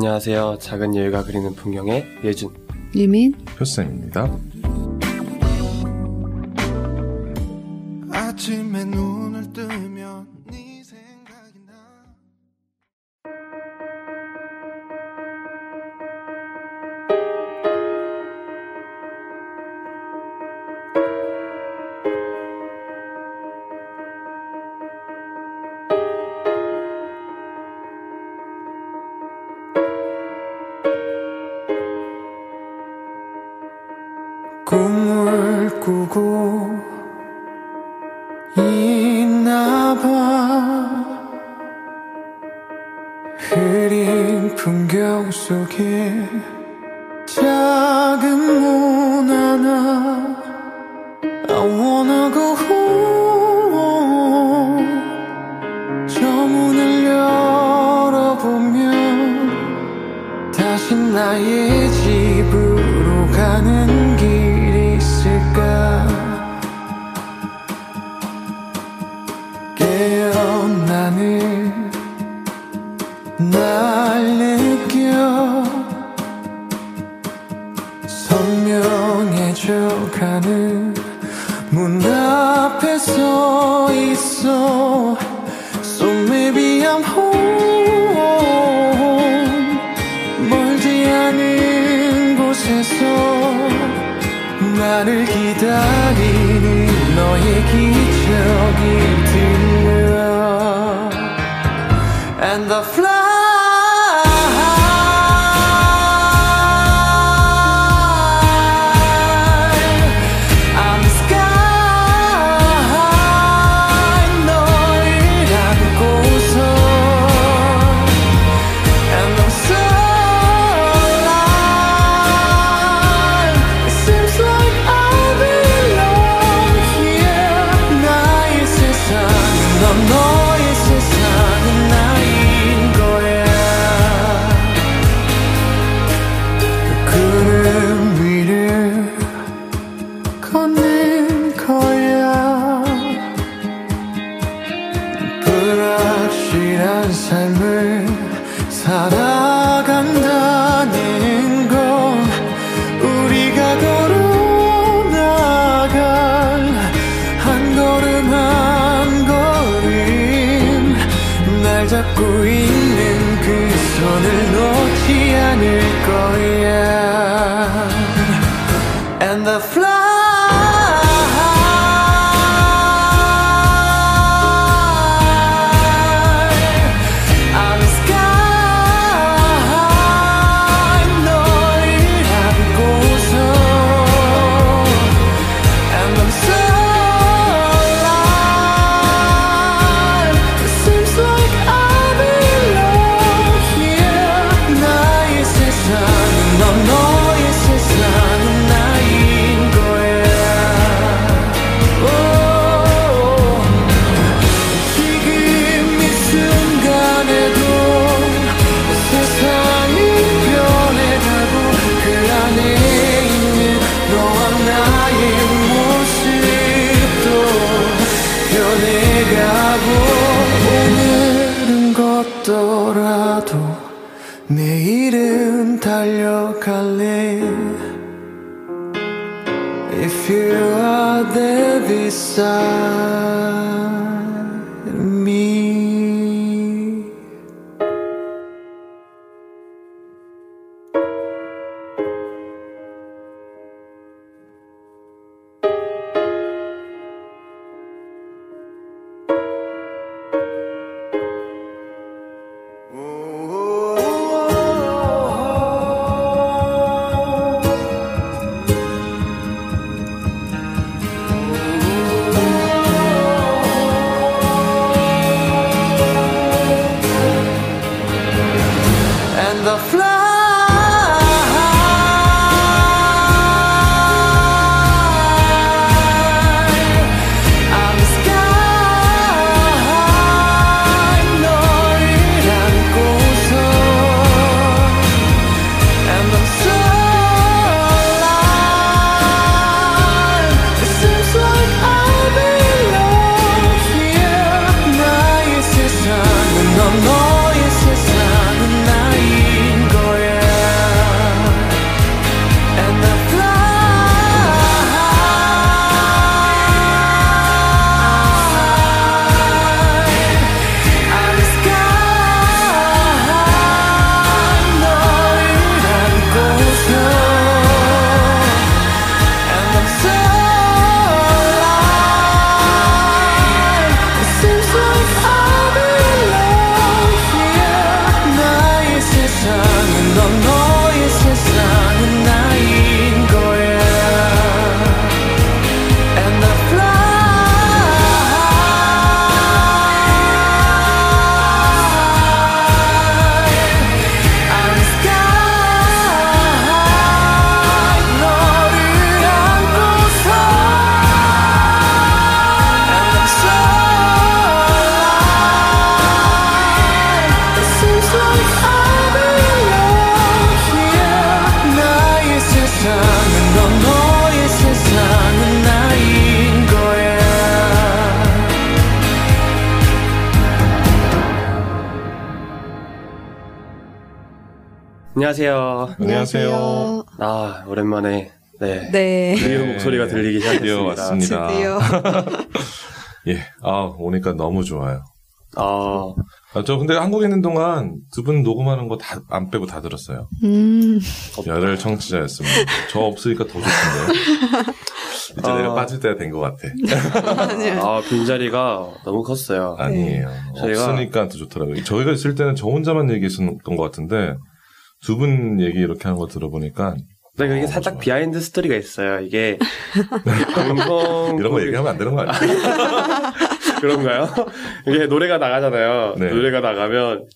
안녕하세요. 작은 여유가 그리는 풍경의 예준, 유민, 표쌤입니다. 나를 기다리는 너의 기적이 들려. And the flag 안녕하세요. 안녕하세요. 아, 오랜만에, 네. 네. 드디어 네. 목소리가 들리기 시작했습니다. 왔습니다. 드디어. 예, 아, 오니까 너무 좋아요. 아, 아, 저 근데 한국에 있는 동안 두 분 녹음하는 거 다, 안 빼고 다 들었어요. 음. 열혈 청취자였습니다. 저 없으니까 더 좋던데. 이제 아. 내가 빠질 때가 된 것 같아. 아니요. 아, 빈자리가 너무 컸어요. 아니에요. 저희가- 없으니까 더 좋더라고요. 저희가 있을 때는 저 혼자만 얘기했었던 것 같은데, 두 분 얘기 이렇게 하는 거 들어보니까, 근데 그게 어, 살짝 좋아요. 비하인드 스토리가 있어요. 이게 방송 이런 거 얘기하면 안 되는 거 아니에요? 그런가요? 이게 노래가 나가잖아요. 네. 노래가 나가면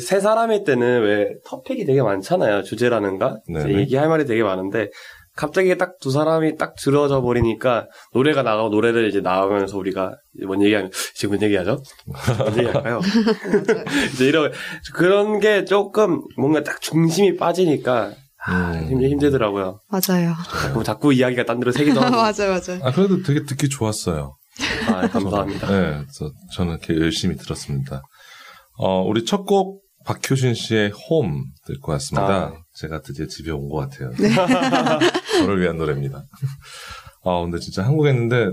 세 사람일 때는 왜 토픽이 되게 많잖아요. 주제라는가 이제 네네. 얘기할 말이 되게 많은데 갑자기 딱 두 사람이 딱 들어져 버리니까 노래가 나가고 노래를 이제 나가면서 우리가 이제 뭔 얘기하면 지금 뭔 얘기하죠? 뭔 얘기할까요? 이제 이런 그런 게 조금 뭔가 딱 중심이 빠지니까 아, 음. 힘- 힘들더라고요. 맞아요. 자꾸, 자꾸 이야기가 딴 데로 새기도 하고. 맞아요, 맞아요. 아, 그래도 되게 듣기 좋았어요. 아, 감사합니다. 네, 그래서 저는 이렇게 열심히 들었습니다. 어, 우리 첫 곡 박효신 씨의 홈 듣고 왔습니다. 아. 제가 드디어 집에 온 것 같아요. 저를 위한 노래입니다. 아, 근데 진짜 한국에 있는데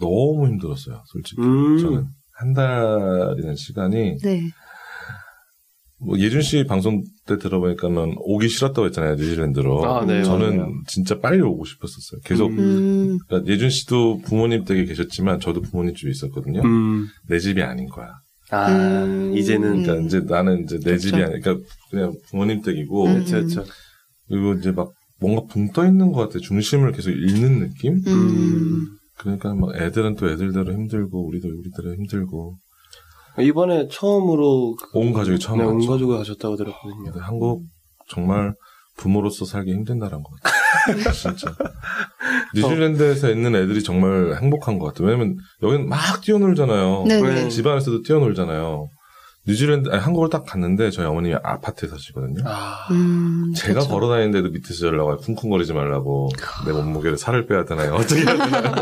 너무 힘들었어요, 솔직히. 음. 저는 한 달이라는 시간이 네. 뭐 예준 씨 방송 때 들어보니까는 오기 싫었다고 했잖아요, 뉴질랜드로. 아, 네, 저는 맞아요. 진짜 빨리 오고 싶었었어요. 계속 음. 음. 그러니까 예준 씨도 부모님 댁에 계셨지만 저도 부모님 집에 있었거든요. 음. 내 집이 아닌 거야. 아, 음. 이제는. 그러니까 이제 나는 이제 내 그렇죠. 집이 아니라 그러니까 그냥 부모님 댁이고 음. 그렇죠, 그렇죠. 그리고 이제 막 뭔가 붕 떠 있는 것 같아. 중심을 계속 잃는 느낌? 음. 그러니까 막 애들은 또 애들대로 힘들고 우리도 우리대로 힘들고 이번에 처음으로 그- 온 가족이 처음 네, 온. 가족이 가셨다고 들었거든요. 한국 정말 부모로서 살기 힘든 나라인 것 같아. 진짜. 뉴질랜드에서 있는 애들이 정말 행복한 것 같아. 왜냐면 여기는 막 뛰어놀잖아요. 네네. 집안에서도 뛰어놀잖아요. 뉴질랜드, 아니, 한국을 딱 갔는데 저희 어머님이 아파트에 사시거든요. 아, 음. 제가 그쵸. 걸어 다니는데도 밑에서 연락 와요. 쿵쿵거리지 말라고. 내 몸무게를 살을 빼야 되나요? 어떻게 해야 되나요?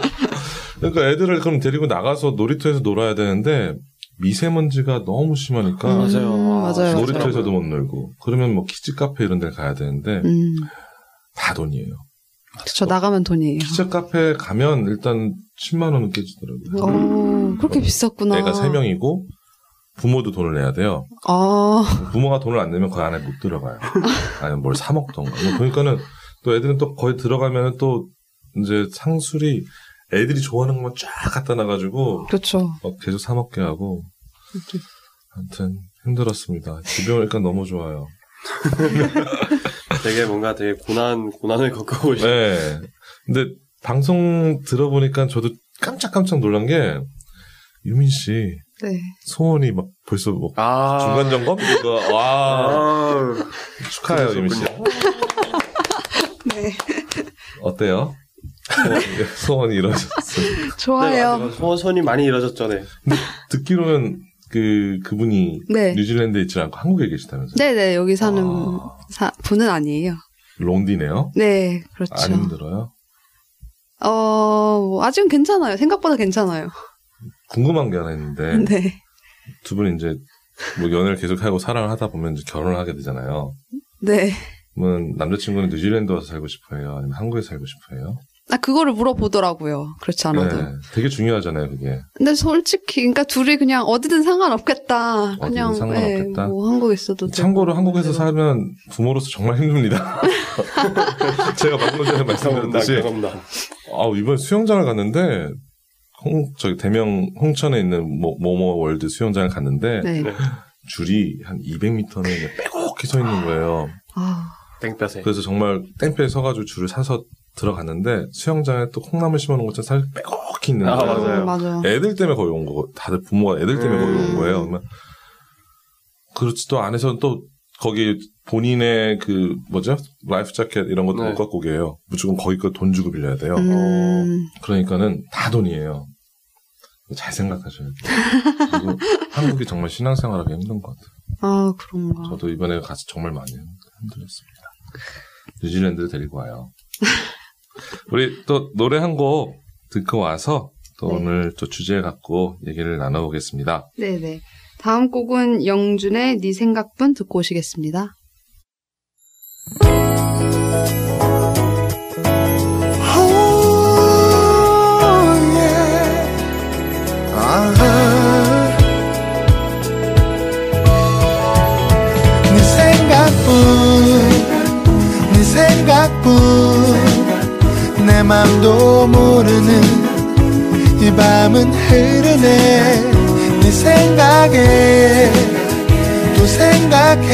그러니까 애들을 그럼 데리고 나가서 놀이터에서 놀아야 되는데 미세먼지가 너무 심하니까 음, 맞아요. 아, 맞아요. 놀이터에서도 못 놀고 그러면 뭐 키즈 카페 이런 데 가야 되는데 음. 다 돈이에요. 그쵸, 나가면 돈이에요. 키즈 카페 가면 일단 10만 원은 깨지더라고요. 어, 그렇게 비쌌구나. 애가 3명이고 부모도 돈을 내야 돼요. 아, 부모가 돈을 안 내면 그 안에 못 들어가요. 아니면 뭘사 먹던가. 뭐 그러니까는 또 애들은 또 거기 들어가면은 또 이제 상술이 애들이 좋아하는 것만 쫙 갖다 놔가지고 그렇죠. 막 계속 사 먹게 하고. 아무튼 힘들었습니다. 집에 오니까 너무 좋아요. 되게 뭔가 되게 고난, 고난을 겪어오신. 네. 근데 방송 들어보니까 저도 깜짝깜짝 놀란 게 유민 씨 네. 소원이 막 벌써 뭐 아. 중간 점검 이거 와 아. 축하해요 유민 씨. 네. 어때요? 소원이, 소원이 이루어졌어요. 좋아요. 네, 소원, 소원이 많이 이뤄졌죠, 네. 듣기로는 그 그분이 네. 뉴질랜드에 있지 않고 한국에 계시다면서요? 네네, 여기 사는 아. 사- 분은 아니에요. 롱디네요. 네, 그렇죠. 안 힘들어요? 어, 뭐 아직은 괜찮아요. 생각보다 괜찮아요. 궁금한 게 하나 있는데 네. 두 분이 이제 뭐 연애를 계속하고 사랑을 하다 보면 이제 결혼을 하게 되잖아요. 네. 그러면 남자친구는 뉴질랜드 와서 살고 싶어요? 아니면 한국에 살고 싶어요? 아, 그거를 물어보더라고요. 그렇지 않아도. 네, 되게 중요하잖아요, 그게. 근데 솔직히, 그러니까 둘이 그냥 어디든 상관없겠다. 어디든 그냥, 상관없겠다? 네, 뭐 한국에 있어도 되고. 참고로 한국에서 네. 살면 부모로서 정말 힘듭니다. 제가 방금 전에 말씀드렸듯이. 아, 이번 수영장을 갔는데, 홍, 저기 대명 홍천에 있는 모, 모모 월드 수영장을 갔는데, 네. 네. 줄이 한 200m는 빼곡히 서 있는 거예요. 아, 땡볕에. 그래서 정말 땡볕에 서가지고 줄을 사서 들어갔는데, 수영장에 또 콩나물 심어놓은 것처럼 살 빼곡히 있는 아, 거예요. 맞아요. 맞아요. 애들 때문에 거기 온 거고, 다들 부모가 애들 때문에 음. 거기 온 거예요. 그러면, 그렇지, 또 안에서는 또, 거기 본인의 그, 뭐죠? life jacket 이런 것도 네. 못 갖고 오게요. 무조건 거기 거 돈 주고 빌려야 돼요. 음, 그러니까는 다 돈이에요. 잘 생각하셔야 돼요. 한국이 정말 신앙생활하기 힘든 것 같아요. 아, 그런가. 저도 이번에 가서 정말 많이 힘들었습니다. 뉴질랜드 데리고 와요. 우리 또 노래 한 곡 듣고 와서 또 네. 오늘 또 주제 갖고 얘기를 나눠보겠습니다. 네네. 다음 곡은 영준의 네 생각뿐 듣고 오시겠습니다. Oh. 네 생각뿐 네 생각뿐 내 맘도 모르는 이 밤은 흐르네. 네 생각에 또 생각해.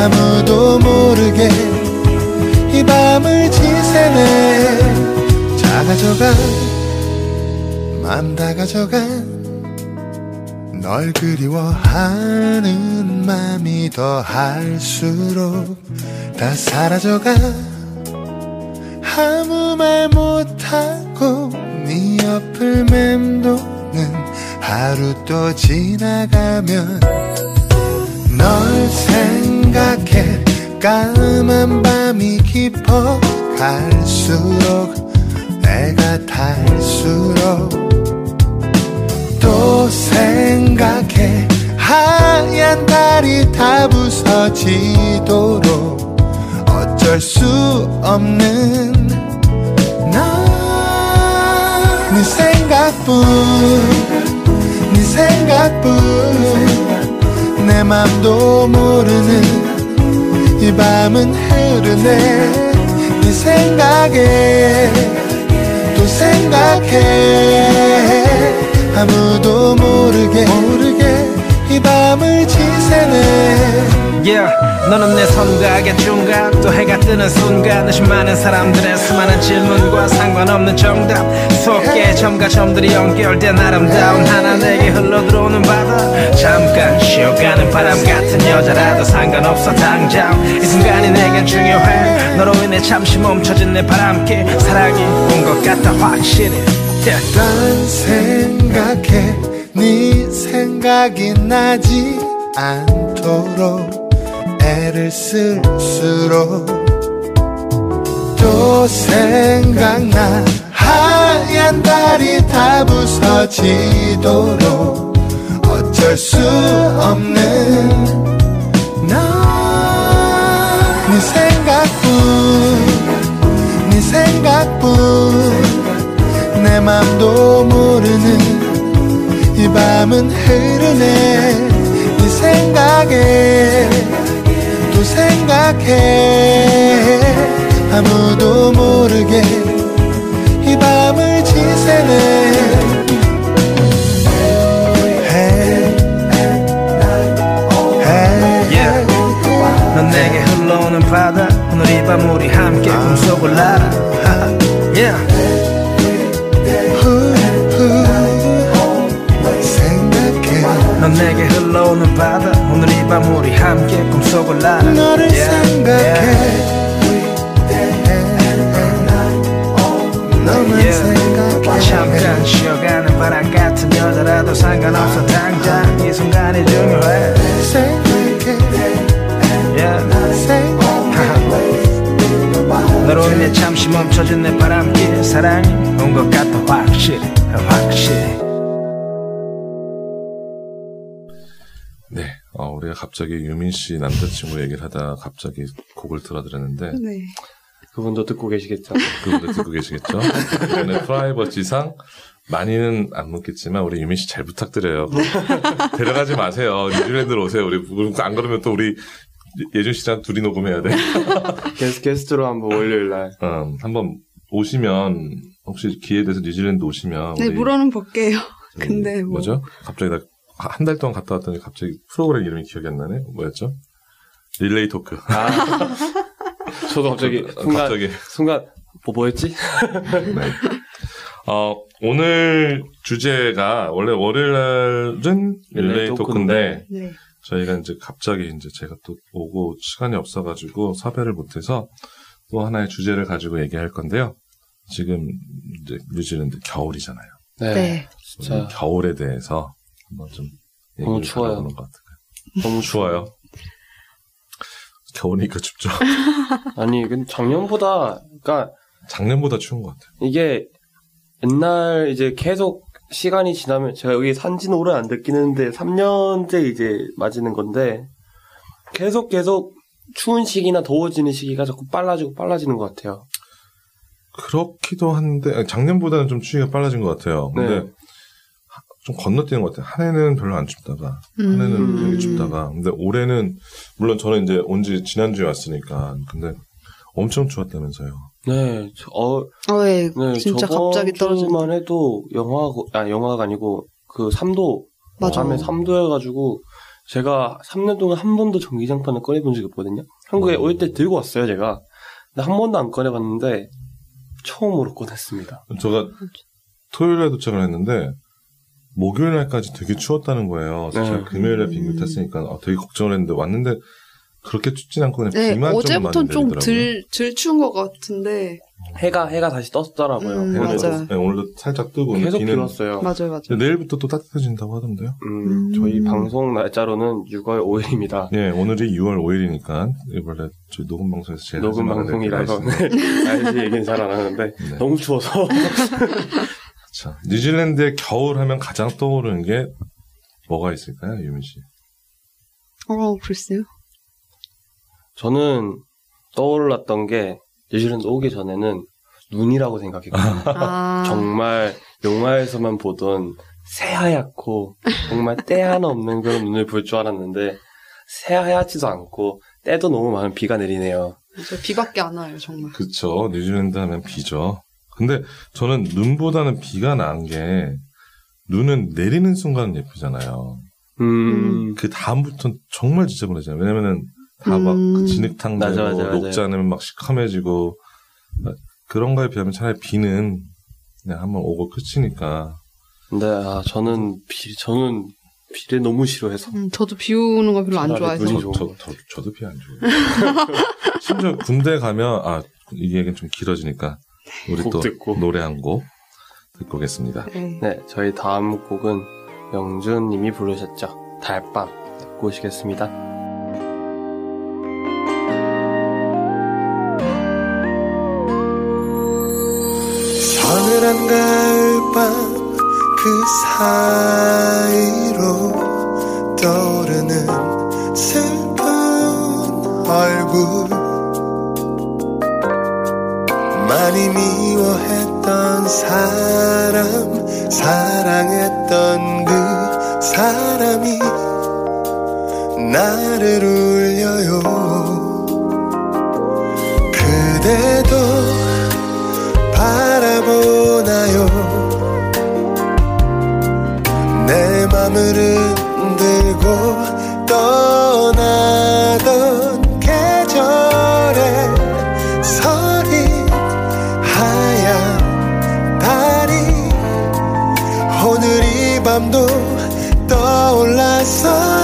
아무도 모르게 이 밤을 지새네. 작아져가 맘 다가져가 널 그리워하는 맘이 더 할수록 다 사라져가 아무 말 못하고 네 옆을 맴도는 하루 또 지나가면 널 생각해 까만 밤이 깊어 갈수록 내가 탈수록 또 생각해 하얀 달이 다 부서지도록 어쩔 수 없는 나네 생각뿐 네 생각뿐. 내 맘도 모르는 이 밤은 흐르네. 네 생각에 또 생각해. 아무도 모르게 모르게 이 밤을 지새네 Yeah, 너는 내 선각의 중간 또 해가 뜨는 순간 의심 많은 사람들의 수많은 질문과 상관없는 정답 속에 점과 점들이 연결된 아름다운 하나 내게 흘러들어오는 바다. 잠깐 쉬어가는 바람 같은 여자라도 상관없어 당장. 이 순간이 내겐 중요해. 너로 인해 잠시 멈춰진 내 바람길. 사랑이 온 것 같아 확실히. Yeah. 난 생각해. 네 생각이 나지 않도록 애를 쓸수록 또 생각나 하얀 달이 다 부서지도록 어쩔 수 없는 나네 생각뿐 네 생각뿐. 내 맘도 모르는 이 밤은 흐르네. 네 생각에 또 생각해. 아무도 모르게 이 밤을 지새네. Hey, hey, Yeah. 넌 내게 흘러오는 바다 오늘 이 밤 우리 함께 꿈속을 날아. yeah. 넌 내게 흘러오는 바다. 오늘 이 밤 우리 함께 꿈속을 날아 너를 Yeah, 생각해. Yeah. 너만 Yeah. 생각해. 잠깐 쉬어가는 바람 같은 여자라도 상관없어. 당장 이 순간이 중요해. 생각해. Yeah. 너로 인해 잠시 멈춰진 내 바람길. 사랑이 온 것 같아 확실히. 확실히 어, 우리가 갑자기 유민 씨 남자친구 얘기를 하다가 갑자기 곡을 틀어드렸는데 네. 그분도 듣고 계시겠죠. 그분들 듣고 계시겠죠? 이번에 프라이버시상 많이는 안 묻겠지만 우리 유민 씨 잘 부탁드려요. 데려가지 마세요. 뉴질랜드로 오세요. 우리 안 그러면 또 우리 예준 씨랑 둘이 녹음해야 돼. 게스, 게스트로 한번 월요일 날. 음, 한번 오시면 혹시 기회 돼서 뉴질랜드 오시면 네, 물어는 볼게요. 음, 근데 뭐. 뭐죠? 갑자기 나 한 달 동안 갔다 왔더니 갑자기 프로그램 이름이 기억이 안 나네. 뭐였죠? 릴레이 토크. 아. 저도 갑자기, 어, 순간, 갑자기 순간, 뭐, 뭐였지? 네. 어, 오늘 주제가 원래 월요일 날은 릴레이 토크인데 네. 저희가 이제 갑자기 이제 제가 또 오고 시간이 없어가지고 섭외를 못해서 또 하나의 주제를 가지고 얘기할 건데요. 지금 이제 뉴질랜드 겨울이잖아요. 네. 네. 겨울에 대해서 한번 좀 너무 추워요. 것 같아요. 너무 추워요. 겨울이니까 춥죠. 아니, 근데 작년보다, 그니까, 작년보다 추운 것 같아요. 이게, 옛날 이제 계속 시간이 지나면, 제가 여기 산지는 오래 안 됐긴 했는데, 3년째 이제 맞이는 건데, 계속 계속 추운 시기나 더워지는 시기가 자꾸 빨라지고 빨라지는 것 같아요. 그렇기도 한데 작년보다는 좀 추위가 빨라진 것 같아요. 근데 네. 하- 좀 건너뛰는 것 같아요. 한 해는 별로 안 춥다가 한 해는 음. 되게 춥다가 근데 올해는 물론 저는 이제 온 지 지난주에 왔으니까 근데 엄청 추웠다면서요. 네, 저- 어, 어, 네. 네, 진짜 갑자기 떨어지는. 주만 해도 영하, 아, 영하가 아니고 그 3도, 맞아. 밤에 3도여가지고 제가 3년 동안 한 번도 전기장판을 꺼내본 적이 없거든요. 한국에 음. 올때 들고 왔어요, 제가. 근데 한 번도 안 꺼내봤는데 처음으로 꺼냈습니다. 제가 토요일에 도착을 했는데 목요일 날까지 되게 추웠다는 거예요. 그래서 네. 제가 금요일에 비행기 음. 탔으니까 아, 되게 걱정을 했는데 왔는데 그렇게 춥진 않고 그냥 네, 비만 좀 어제부터 많이 좀 내리더라고요. 덜, 덜 추운 것 같은데. 해가, 해가 다시 떴더라고요. 음, 오늘도. 맞아요. 네, 오늘도 살짝 뜨고 계속 비는 비 왔어요. 맞아요, 맞아요. 내일부터 또 따뜻해진다고 하던데요. 음, 음. 저희 방송 날짜로는 6월 5일입니다. 예, 오늘이 6월 5일이니까 원래 저희 녹음 방송에서 제일 녹음 방송이라서. 날씨 얘기는 잘 안 하는데 네. 너무 추워서 자, 뉴질랜드의 겨울 하면 가장 떠오르는 게 뭐가 있을까요, 유민 씨? 어, 글쎄요. 저는 떠올랐던 게 뉴질랜드 오기 전에는 눈이라고 생각했거든요. 아. 정말 영화에서만 보던 새하얗고 정말 때 하나 없는 그런 눈을 볼 줄 알았는데 새하얗지도 않고 때도 너무 많은 비가 내리네요. 저 비밖에 안 와요, 정말. 그쵸. 뉴질랜드 하면 비죠. 근데 저는 눈보다는 비가 나은 게 눈은 내리는 순간 예쁘잖아요. 음, 그 다음부터는 정말 지저분해져요. 왜냐면은 다막 음. 진흙탕 맞아, 되고 맞아, 맞아. 녹지 않으면 막 시커매지고 그런 거에 비하면 차라리 비는 그냥 한번 오고 끝이니까 근데 아, 저는 비 저는 비를 너무 싫어해서 음, 저도 비 오는 거 별로 안 좋아해서. 저, 저, 것 저, 저도 비 안 좋아해요. 심지어 군대 가면 아 이 얘기는 좀 길어지니까 우리 곡 또 듣고. 노래 한 곡 듣고 오겠습니다. 네. 네 저희 다음 곡은 영준님이 부르셨죠 달밤 듣고 오시겠습니다. 서늘한 가을밤 그 사이로 떠오르는 슬픈 얼굴 많이 미워했던 사람 사랑했던 그 사람이 나를 울려요. 그대도 바라보나요? 내 맘을 흔들고 떠나던 밤도 떠올랐어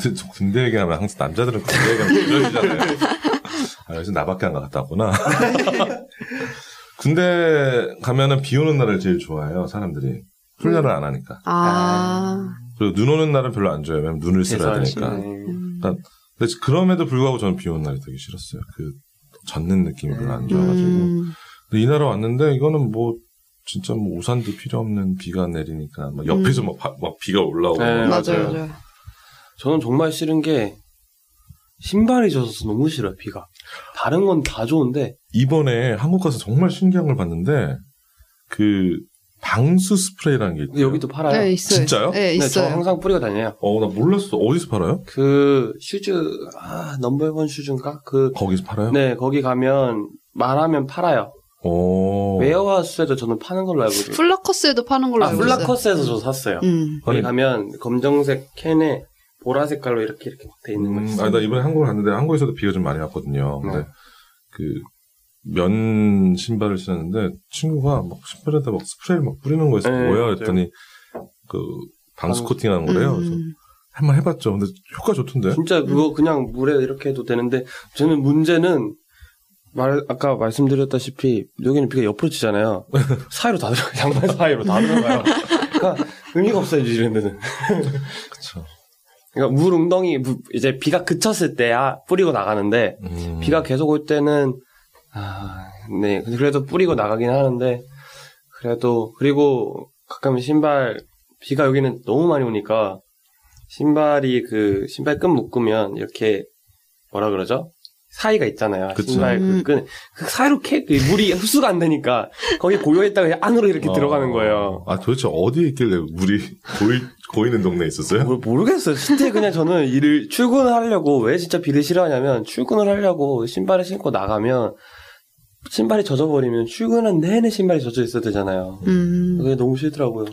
군대, 저 군대 얘기하면 항상 남자들은 군대 얘기하면 부러지잖아요. 아, 요즘 나밖에 안 갔다 왔구나. 군대 가면은 비 오는 날을 제일 좋아해요, 사람들이. 훈련을 안 하니까. 아, 그리고 눈 오는 날은 별로 안 좋아해요. 왜냐면 눈을 쓸어야 되니까. 네. 음. 근데 그럼에도 불구하고 저는 비 오는 날이 되게 싫었어요. 그, 젖는 느낌이 별로 안 좋아가지고. 음. 근데 이 나라 왔는데 이거는 뭐, 진짜 뭐 우산도 필요 없는 비가 내리니까 막 옆에서 음. 막, 바- 막 비가 올라오고 네, 막 맞아요, 맞아요. 저는 정말 싫은 게 신발이 젖어서 너무 싫어요, 비가. 다른 건 다 좋은데 이번에 한국 가서 정말 신기한 걸 봤는데 그 방수 스프레이라는 게 있대요. 여기도 팔아요. 네, 있어요. 진짜요? 네, 네, 저 있어요. 항상 뿌리고 다녀요. 어, 나 몰랐어. 어디서 팔아요? 그 shoes 아 Number One Shoes인가? 그 거기서 팔아요? 네, 거기 가면 말하면 팔아요. 오. Warehouse에도 저는 파는 걸로 알고 있어요. 플라커스에도 파는 걸로 아, 알고 있어요. 플라커스에서 저 샀어요. 음. 거기 가면 검정색 캔에 보라 색깔로 이렇게 이렇게 돼 있는 거 음, 있어요. 아니, 나 이번에 한국을 갔는데 한국에서도 비가 좀 많이 왔거든요. 근데 네. 그면 신발을 신었는데 친구가 막 신발에다 막 스프레이를 막 뿌리는 거에서 네, 뭐야. 그랬더니 그 방수. 코팅하는 거래요. 그래서 음. 한번 해봤죠. 근데 효과 좋던데. 진짜 그거 그냥 물에 이렇게 해도 되는데 저는 문제는 말 아까 말씀드렸다시피 여기는 비가 옆으로 치잖아요. 사이로 다 들어 양말 사이로 다 들어가요. 그러니까 의미가 없어요 뉴질랜드는. 그쵸. 그러니까 물 웅덩이 무- 이제 비가 그쳤을 때야 뿌리고 나가는데 음. 비가 계속 올 때는 아, 네. 그래도 뿌리고 나가긴 하는데 그래도 그리고 가끔 신발 비가 여기는 너무 많이 오니까 신발이 그 신발 끈 묶으면 이렇게 뭐라 그러죠? 사이가 있잖아요. 그쵸. 신발 그 음. 끈. 그 사이로 캐, 그 물이 흡수가 안 되니까 거기 고여있다가 안으로 이렇게 어. 들어가는 거예요. 아, 도대체 어디에 있길래 물이 고이, 고이는 동네에 있었어요? 뭘 모르겠어요. 진짜 그냥 저는 일을 출근을 하려고 왜 진짜 비를 싫어하냐면 출근을 하려고 신발을 신고 나가면 신발이 젖어버리면 출근한 내내 신발이 젖어 있어야 되잖아요. 음. 그게 너무 싫더라고요.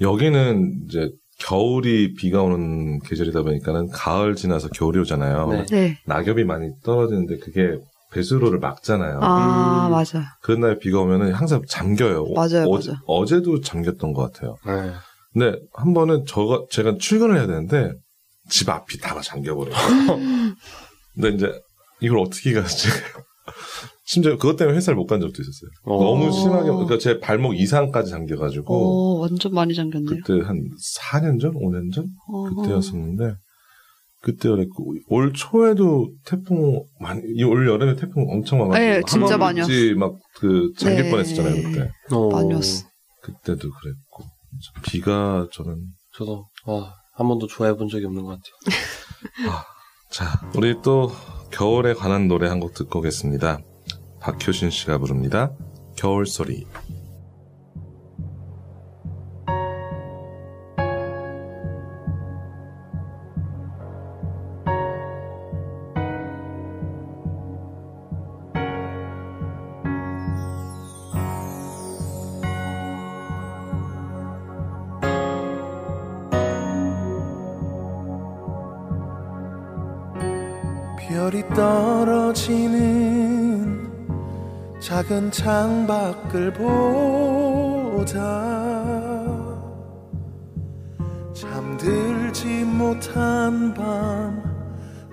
여기는 이제 겨울이 비가 오는 계절이다 보니까는 가을 지나서 겨울이 오잖아요. 네. 네. 낙엽이 많이 떨어지는데 그게 배수로를 막잖아요. 아, 음. 맞아. 그런 날 비가 오면은 항상 잠겨요. 맞아요, 어제, 맞아. 어제도 잠겼던 것 같아요. 네. 근데 한 번은 저가 제가 출근을 해야 되는데 집 앞이 다 잠겨버려요. 근데 이제 이걸 어떻게 가지? 심지어 그것 때문에 회사를 못 간 적도 있었어요. 어. 너무 심하게 그러니까 제 발목 이상까지 잠겨가지고 오, 완전 많이 잠겼네요. 그때 한 4년 전, 5년 전 어허. 그때였었는데 그때 그랬고 올 초에도 태풍 많이 이올 여름에 태풍 엄청 와가지고 네, 진짜 많이 하마무지 막그 잠길 네. 뻔했었잖아요 그때. 어, 많이 왔어. 그때도 그랬고 비가 저는 저도 아, 한 번도 좋아해 본 적이 없는 것 같아요. 자 우리 또 겨울에 관한 노래 한 곡 듣고 오겠습니다. 박효신 씨가 부릅니다. 겨울 소리. 창밖을 보자. 잠들지 못한 밤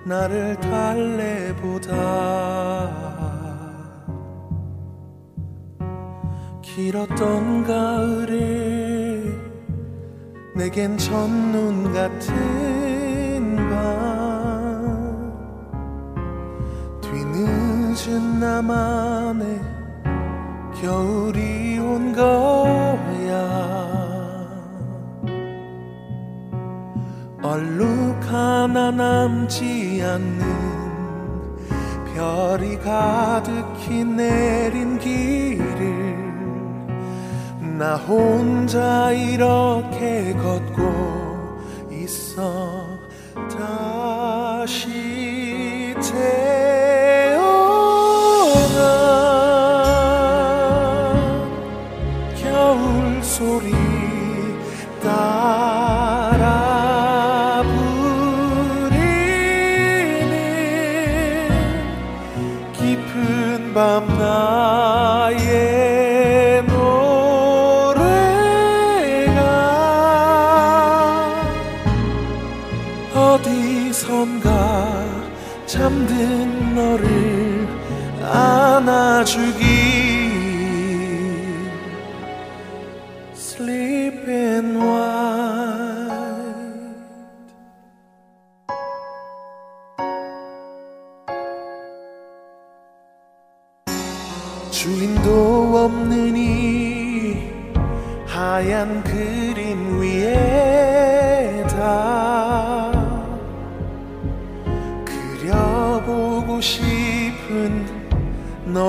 나를 달래보다. 길었던 가을에 내겐 첫눈 같은 밤. 뒤늦은 나만의 겨울이 온 거야. 얼룩 하나 남지 않는 별이 가득히 내린 길을 나 혼자 이렇게 걷고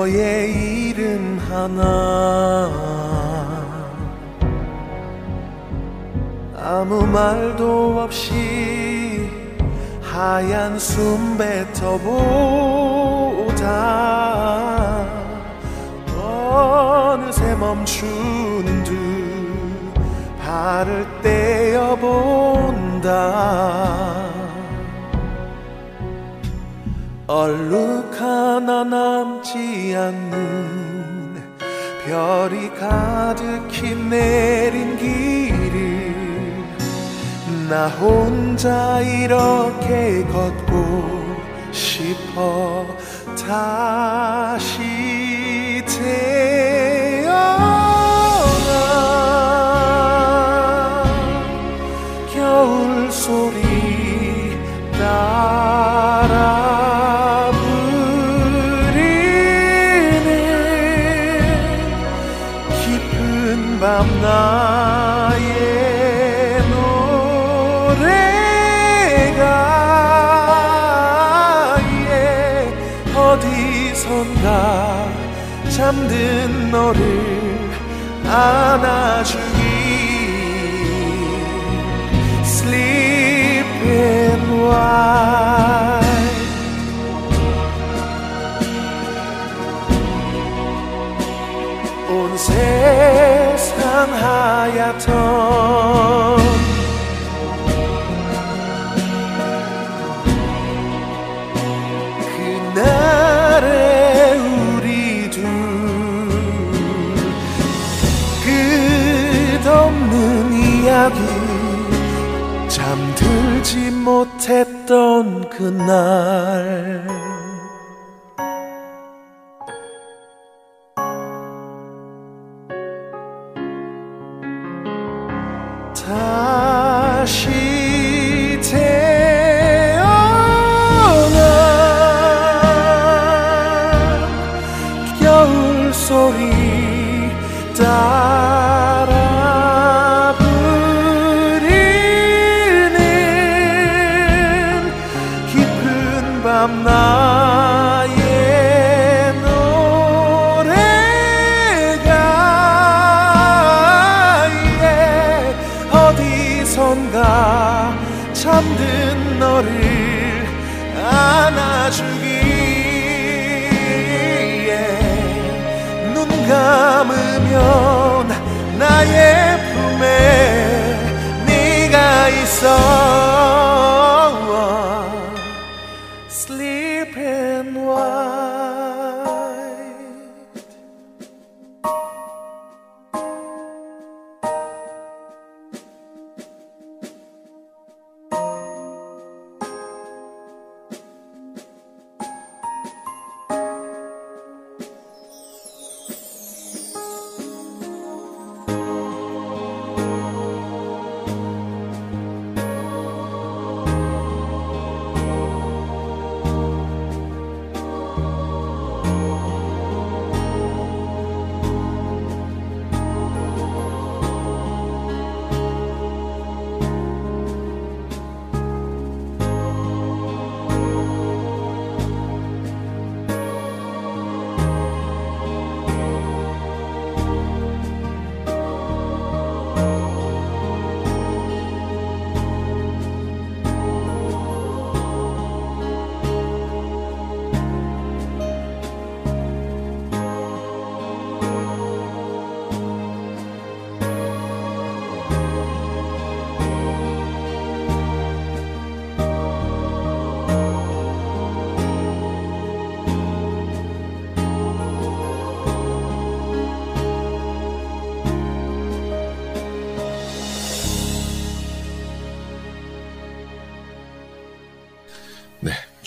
너의 이름 하나. 아무 말도 없이 하얀 숨 뱉어보다 어느새 멈춘 두 발을 떼어본다. 얼룩 하 나 남지 않는 별이 가득히 내린 길을 나 혼자 이렇게 걷고 싶어 다시 태어나 겨울 소리 나의 노래가 예, 어디선가 잠든 너를 안아주 세상 하얗던 그날의 우리 둘 끝없는 이야기 잠들지 못했던 그날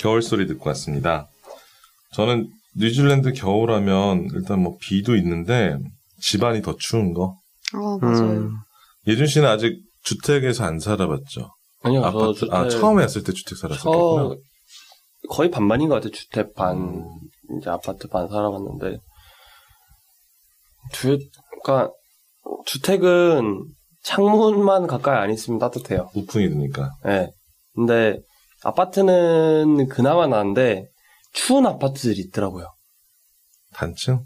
겨울 소리 듣고 왔습니다. 저는 뉴질랜드 겨울하면 일단 뭐 비도 있는데 집안이 더 추운 거. 아, 맞아요. 음. 예준 씨는 아직 주택에서 안 살아봤죠? 아니요, 저 아파트, 주택 아, 처음에 왔을 때 주택 살았었겠구나. 저 거의 반반인 것 같아요. 주택 반, 음. 이제 아파트 반 살아봤는데. 주, 그니까, 주택은 창문만 가까이 안 있으면 따뜻해요. 우풍이 드니까. 예. 근데, 아파트는 그나마 나은데, 추운 아파트들이 있더라고요. 단층?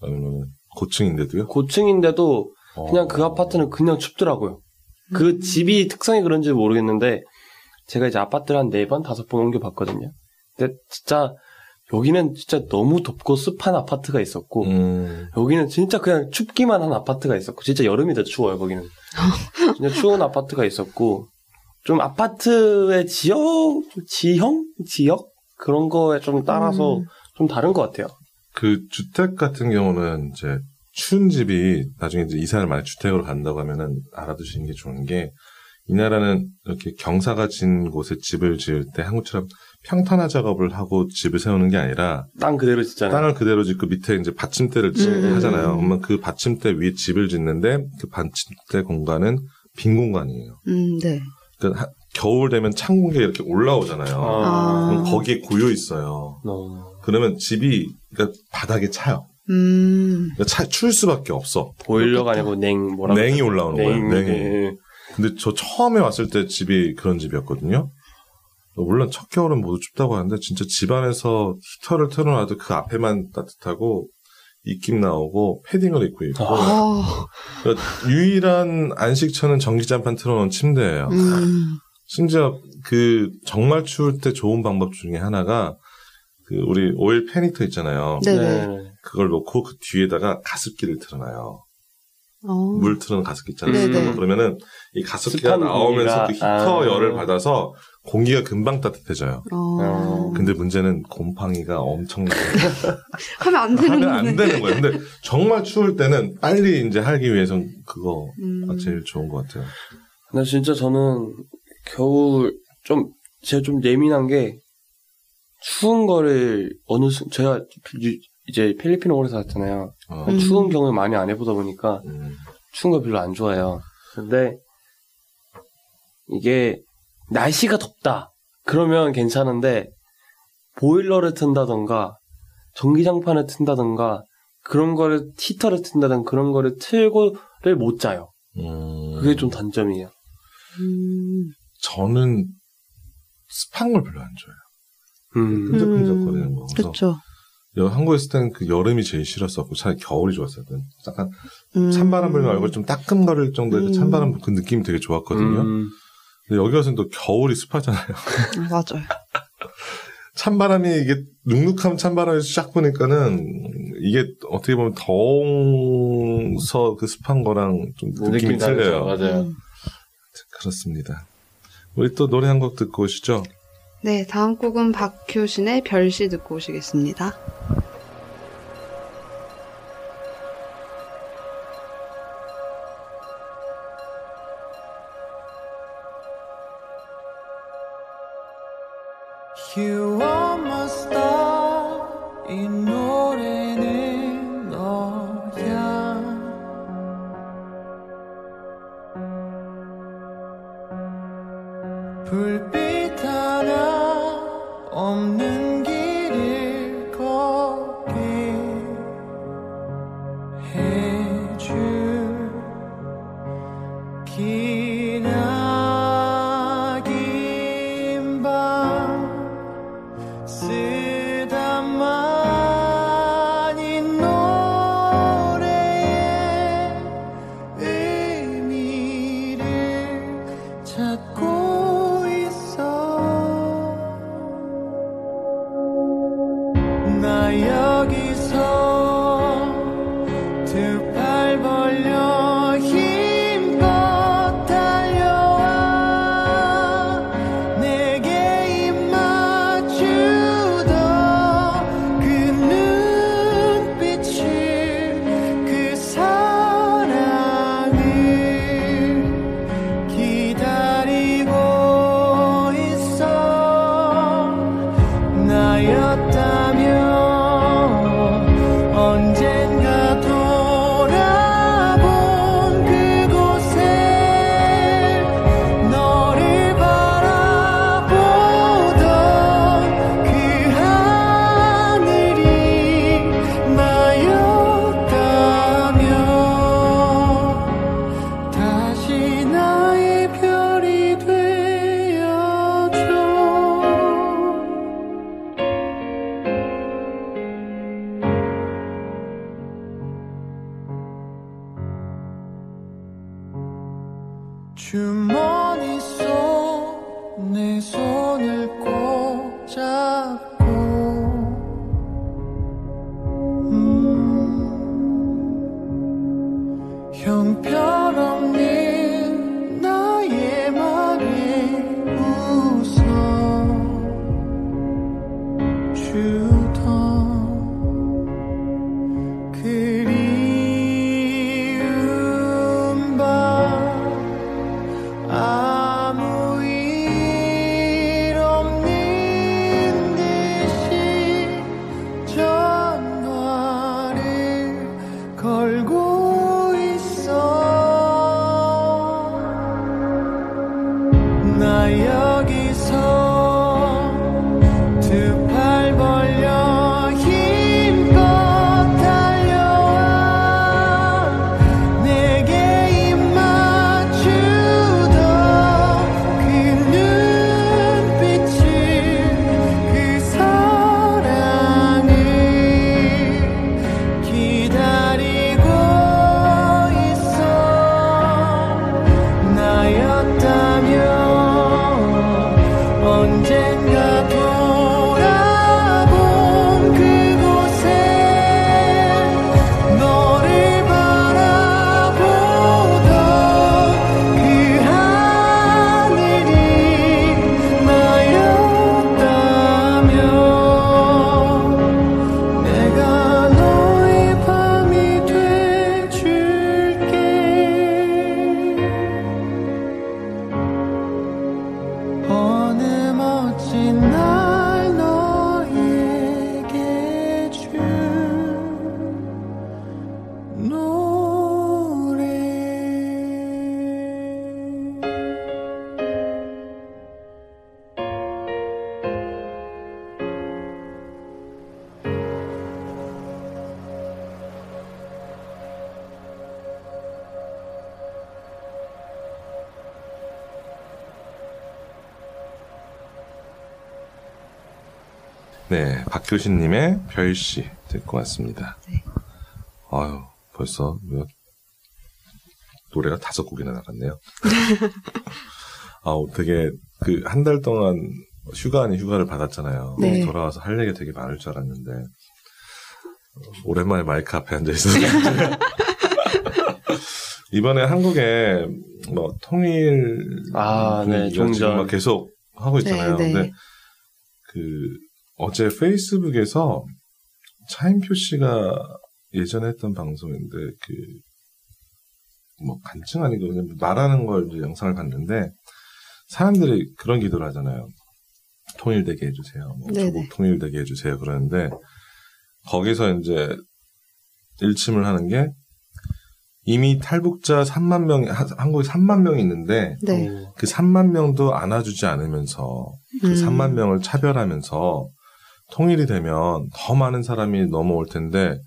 아니면 고층인데도요? 고층인데도, 그냥 어. 그 아파트는 그냥 춥더라고요. 그 음. 집이 특성이 그런지 모르겠는데, 제가 이제 아파트를 한 네 번, 다섯 번 옮겨봤거든요. 근데 진짜, 여기는 진짜 너무 덥고 습한 아파트가 있었고, 음, 여기는 진짜 그냥 춥기만 한 아파트가 있었고, 진짜 여름이 더 추워요, 거기는. 진짜 추운 아파트가 있었고, 좀 아파트의 지역, 지형? 지역? 그런 거에 좀 따라서 음. 좀 다른 것 같아요. 그 주택 같은 경우는 이제 추운 집이 나중에 이제 이사를 만약 주택으로 간다고 하면은 알아두시는 게 좋은 게 이 나라는 이렇게 경사가 진 곳에 집을 지을 때 한국처럼 평탄화 작업을 하고 집을 세우는 게 아니라 땅 그대로 짓잖아요. 땅을 그대로 짓고 밑에 이제 받침대를 짓- 음. 하잖아요. 그러면 그 받침대 위에 집을 짓는데 그 받침대 공간은 빈 공간이에요. 음, 네. 그러니까 하- 겨울 되면 찬 공기가 이렇게 올라오잖아요. 아. 그럼 거기에 고여 있어요. 어, 그러면 집이 그러니까 바닥에 차요. 음, 그러니까 차, 추울 수밖에 없어. 보일러가 아니고 냉, 뭐라고. 냉이 올라오는 거예요. 냉이. 예. 근데 저 처음에 왔을 때 집이 그런 집이었거든요. 물론 첫 겨울은 모두 춥다고 하는데 진짜 집안에서 히터를 틀어놔도 그 앞에만 따뜻하고 입김 나오고 패딩을 입고 있고 아, 그러니까 유일한 안식처는 전기장판 틀어놓은 침대예요. 음, 심지어 그 정말 추울 때 좋은 방법 중에 하나가 그 우리 오일 페니터 있잖아요. 네네. 그걸 놓고 그 뒤에다가 가습기를 틀어놔요. 어. 물 틀어놓은 가습기 있잖아요. 네네. 그러면은 이 가습기가 나오면서 그 히터 아. 열을 받아서 공기가 금방 따뜻해져요. 어. 근데 문제는 곰팡이가 엄청나요. 하면 안 되는 하면 안. 되는 거예요. 근데 정말 추울 때는 빨리 이제 하기 위해선 그거가 음. 제일 좋은 것 같아요. 근데 진짜 저는 겨울 좀 제가 좀 예민한 게 추운 거를 어느 순 제가 유- 이제 필리핀 오래 살았잖아요. 어, 음. 추운 경험을 많이 안 해보다 보니까 음. 추운 거 별로 안 좋아해요. 근데 이게 날씨가 덥다 그러면 괜찮은데 보일러를 튼다던가 전기장판을 튼다던가 그런 거를 히터를 튼다던가 그런 거를 틀고를 못 자요. 음. 그게 좀 단점이에요. 음, 저는 습한 걸 별로 안 좋아해요. 음. 끈적끈적거리는 거. 그래서 그쵸. 여- 한국에 있을 때는 그 여름이 제일 싫었었고 차라리 겨울이 좋았었거든. 약간 음. 찬바람 불면 얼굴 좀 따끔거릴 정도의 그 음. 찬바람 그 느낌이 되게 좋았거든요. 음. 근데 여기 와서는 또 겨울이 습하잖아요. 아, 맞아요. 찬바람이 이게 눅눅한 찬바람이 쫙 부니까는 이게 어떻게 보면 더워서 그 습한 거랑 좀 느낌이. 틀려요. 맞아요. 음. 그렇습니다. 우리 또 노래 한 곡 듣고 오시죠. 네, 다음 곡은 박효신의 별시 듣고 오시겠습니다. 네, 박효신님의 별씨 듣고 왔습니다. 네. 아유, 벌써 몇- 노래가 다섯 곡이나 나갔네요. 아, 되게 그 한 달 동안 휴가 아닌 휴가를 받았잖아요. 네. 돌아와서 할 얘기 되게 많을 줄 알았는데 오랜만에 마이크 앞에 앉아 있어서 이번에 한국에 뭐 통일 아, 네, 지금 종전. 막 계속 하고 있잖아요. 네, 네. 근데 그 어제 페이스북에서 차인표 씨가 예전에 했던 방송인데 그 뭐 간증 아니고 그냥 말하는 걸 이제 영상을 봤는데 사람들이 그런 기도를 하잖아요. 통일되게 해주세요. 뭐. 조국 통일되게 해주세요. 그러는데 거기서 이제 일침을 하는 게 이미 탈북자 3만 명, 하- 한국에 3만 명이 있는데 네. 오. 그 3만 명도 안아주지 않으면서 그 음. 3만 명을 차별하면서 통일이 되면 더 많은 사람이 넘어올 텐데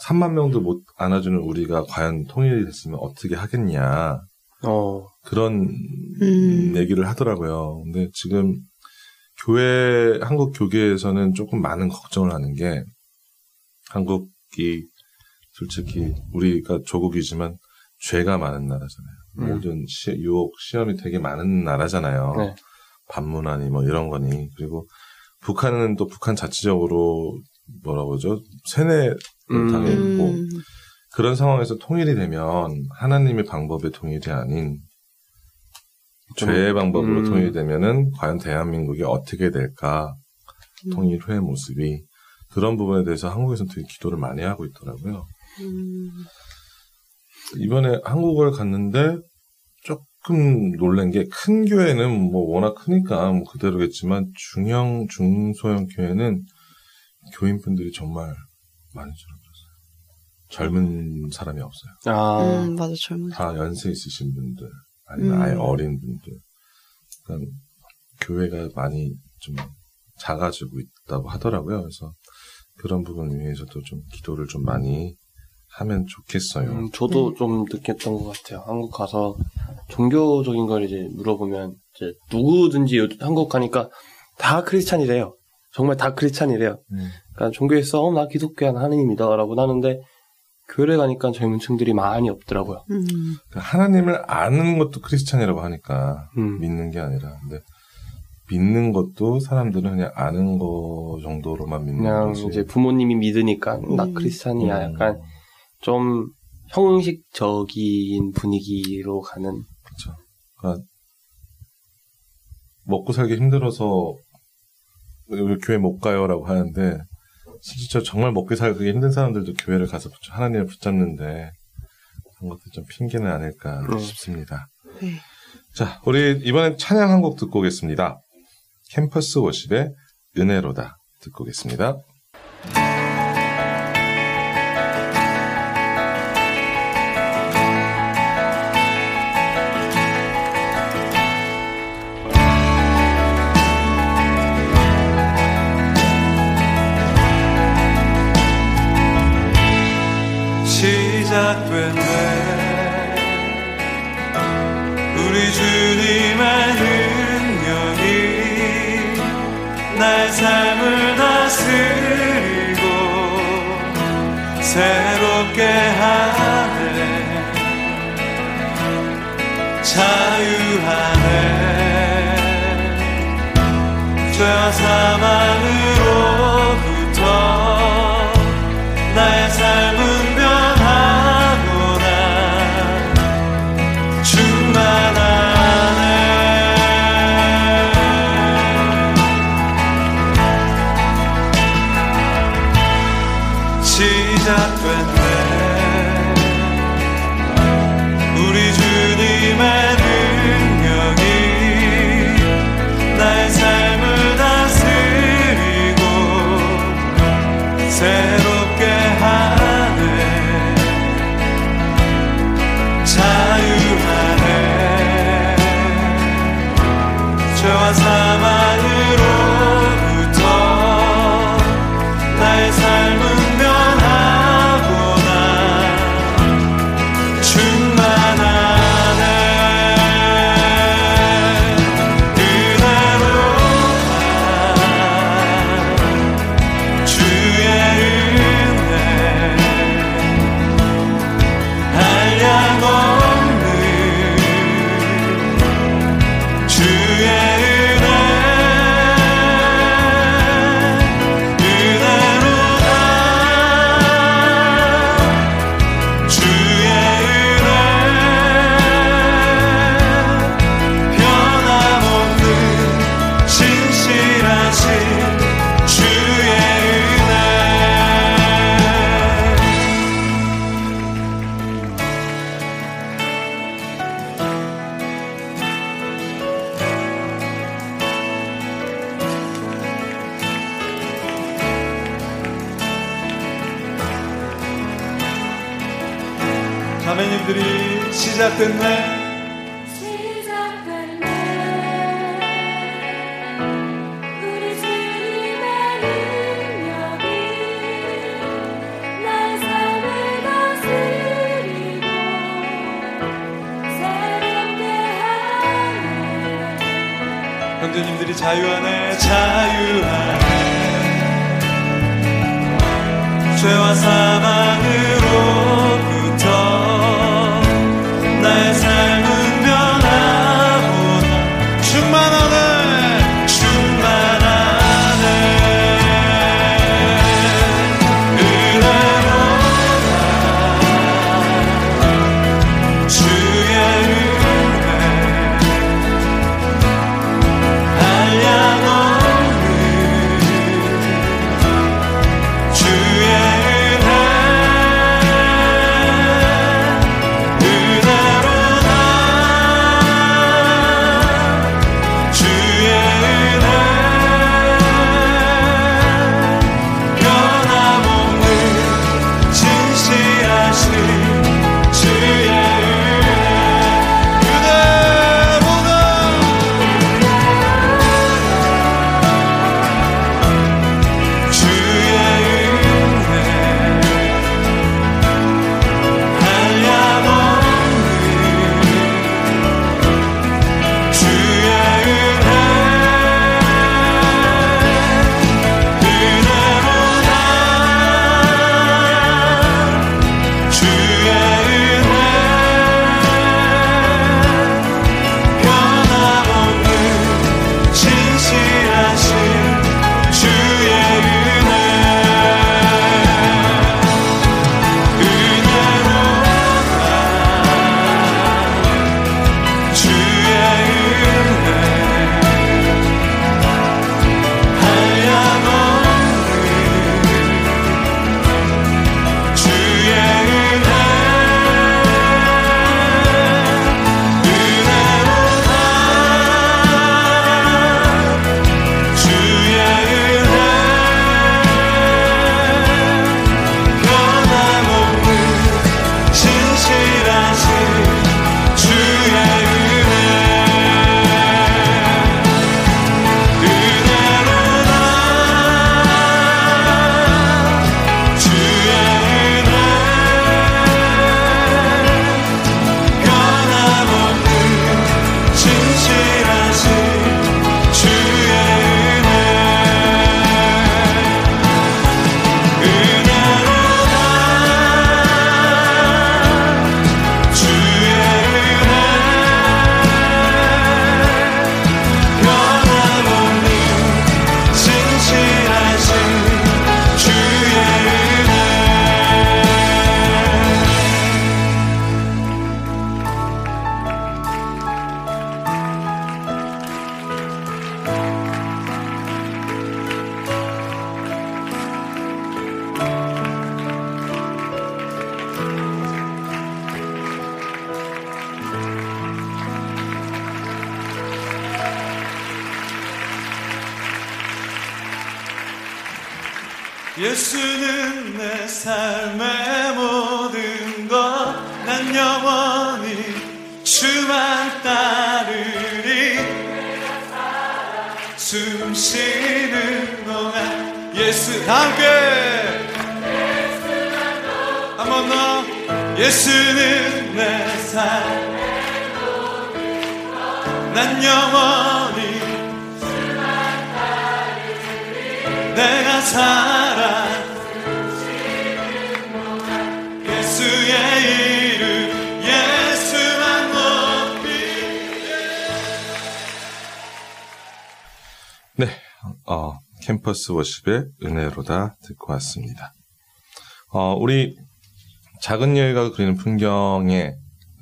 3만 명도 못 안아주는 우리가 과연 통일이 됐으면 어떻게 하겠냐 어. 그런 음. 얘기를 하더라고요. 근데 지금 교회 한국 교계에서는 조금 많은 걱정을 하는 게 한국이 솔직히 우리가 조국이지만 죄가 많은 나라잖아요. 음. 모든 시, 유혹 시험이 되게 많은 나라잖아요. 네. 반문하니 뭐 이런 거니 그리고 북한은 또 북한 자체적으로 뭐라고 그러죠 세뇌를 음. 당해 있고 음. 그런 상황에서 통일이 되면 하나님의 방법의 통일이 아닌 좀, 죄의 방법으로 음. 통일이 되면은 과연 대한민국이 어떻게 될까 음. 통일 후의 모습이 그런 부분에 대해서 한국에서는 되게 기도를 많이 하고 있더라고요. 음. 이번에 한국을 갔는데 조금 놀란 게 큰 교회는 뭐 워낙 크니까 뭐 그대로겠지만 중형 중소형 교회는 교인분들이 정말 많이 줄어들었어요. 젊은 사람이 없어요. 아. 음, 맞아, 젊은. 다 연세 있으신 분들 아니면 음. 아예 어린 분들. 그러니까 교회가 많이 좀 작아지고 있다고 하더라고요. 그래서 그런 부분 위해서도 좀 기도를 좀 많이 하면 좋겠어요. 음, 저도 음. 좀 느꼈던 것 같아요. 한국 가서 종교적인 걸 이제 물어보면 이제 누구든지 한국 가니까 다 크리스찬이래요. 정말 다 크리스찬이래요. 음. 그러니까 종교에서 어, 나 기독교야, 하나님이다라고 하는데 교회 가니까 젊은층들이 많이 없더라고요. 음. 그 하나님을 아는 것도 크리스찬이라고 하니까 음. 믿는 게 아니라 근데 믿는 것도 사람들은 그냥 아는 거 정도로만 믿는 그냥 이제 부모님이 믿으니까 나 음. 크리스찬이야 약간 좀 형식적인 분위기로 가는. 그렇죠. 그러니까 먹고 살기 힘들어서 교회 못 가요라고 하는데 실제 정말 먹고 살기 힘든 사람들도 교회를 가서 하나님을 붙잡는데 그런 것도 좀 핑계는 아닐까 네. 싶습니다. 네. 자, 우리 이번엔 찬양 한 곡 듣고 오겠습니다. 캠퍼스 워십의 은혜로다 듣고 오겠습니다. 시작됐네. 우리 주님의 능력이 날 삶을 다스리고 새롭게 하네. 자유하네. 죄와 사망을 open land. 캠퍼스 워십의 은혜로다 듣고 왔습니다. 어, 우리 작은 여유가 그리는 풍경에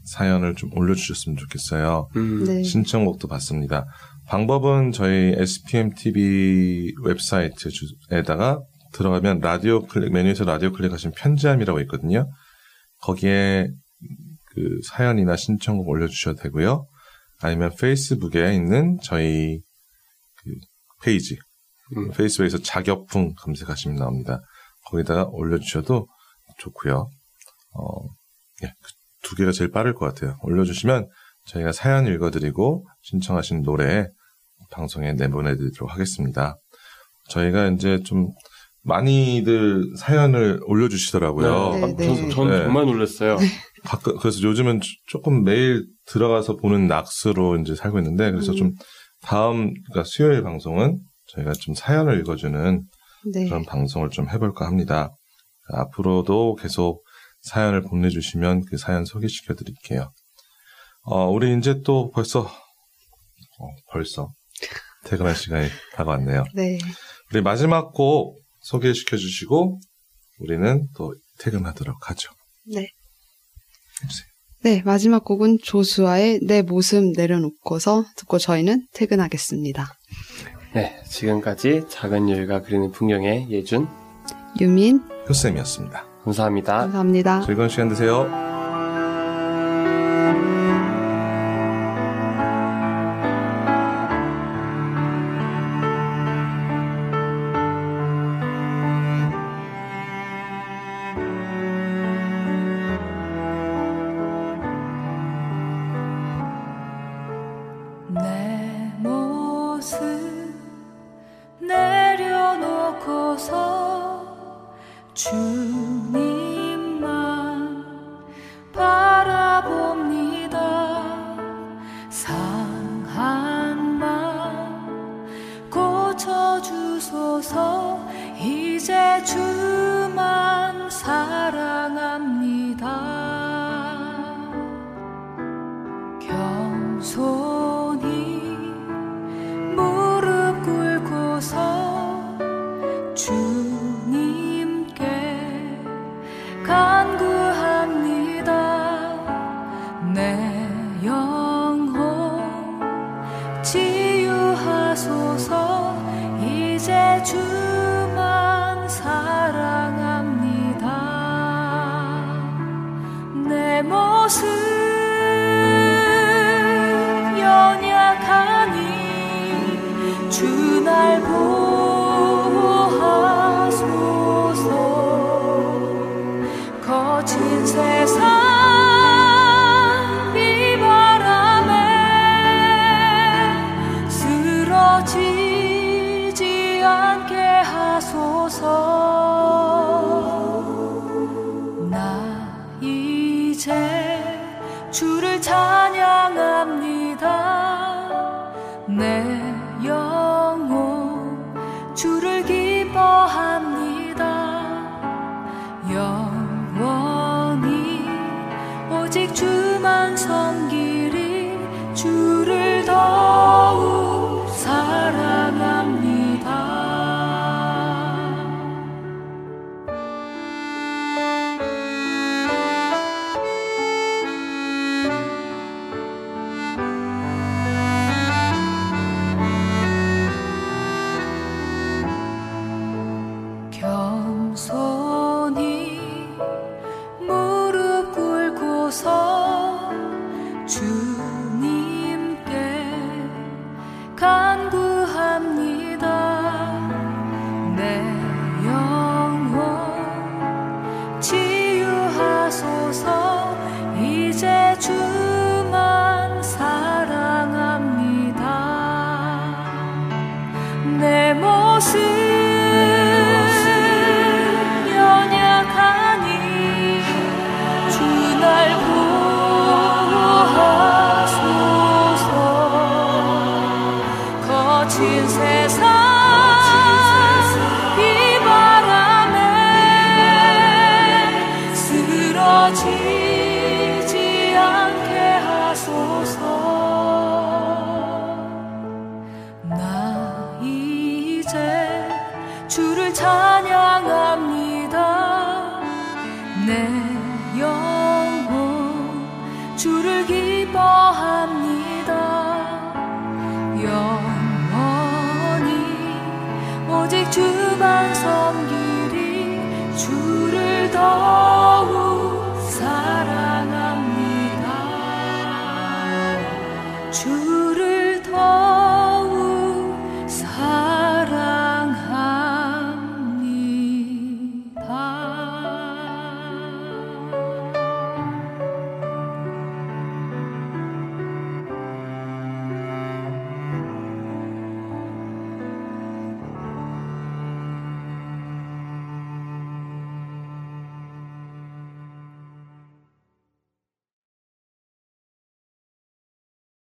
사연을 좀 올려주셨으면 좋겠어요. 음. 네. 신청곡도 받습니다. 방법은 저희 SPM TV 웹사이트에다가 들어가면 라디오 클릭, 메뉴에서 라디오 클릭하시면 편지함이라고 있거든요. 거기에 그 사연이나 신청곡 올려주셔도 되고요. 아니면 페이스북에 있는 저희 그 페이지, 음. 페이스북에서 자격풍 검색하시면 나옵니다. 거기다가 올려주셔도 좋고요. 어, 예, 그두 개가 제일 빠를 것 같아요. 올려주시면 저희가 사연 읽어드리고 신청하신 노래 방송에 내보내드리도록 하겠습니다. 저희가 이제 좀 많이들 사연을 올려주시더라고요. 네, 아, 네. 전, 전 네. 정말 놀랐어요. 가끔 그래서 요즘은 조- 조금 매일 들어가서 보는 낙스로 이제 살고 있는데 그래서 음. 좀 다음 그러니까 수요일 방송은 저희가 좀 사연을 읽어주는 네. 그런 방송을 좀 해볼까 합니다. 앞으로도 계속 사연을 보내주시면 그 사연 소개시켜 드릴게요. 어, 우리 이제 또 벌써, 어, 벌써 퇴근할 시간이 다가왔네요. 네. 우리 마지막 곡 소개시켜 주시고 우리는 또 퇴근하도록 하죠. 네. 네, 마지막 곡은 조수아의 내 모습 내려놓고서 듣고 저희는 퇴근하겠습니다. 네, 지금까지 작은 여유가 그리는 풍경의 예준 유민, 효쌤이었습니다. 감사합니다. 감사합니다. 즐거운 시간 되세요. 사랑합니다.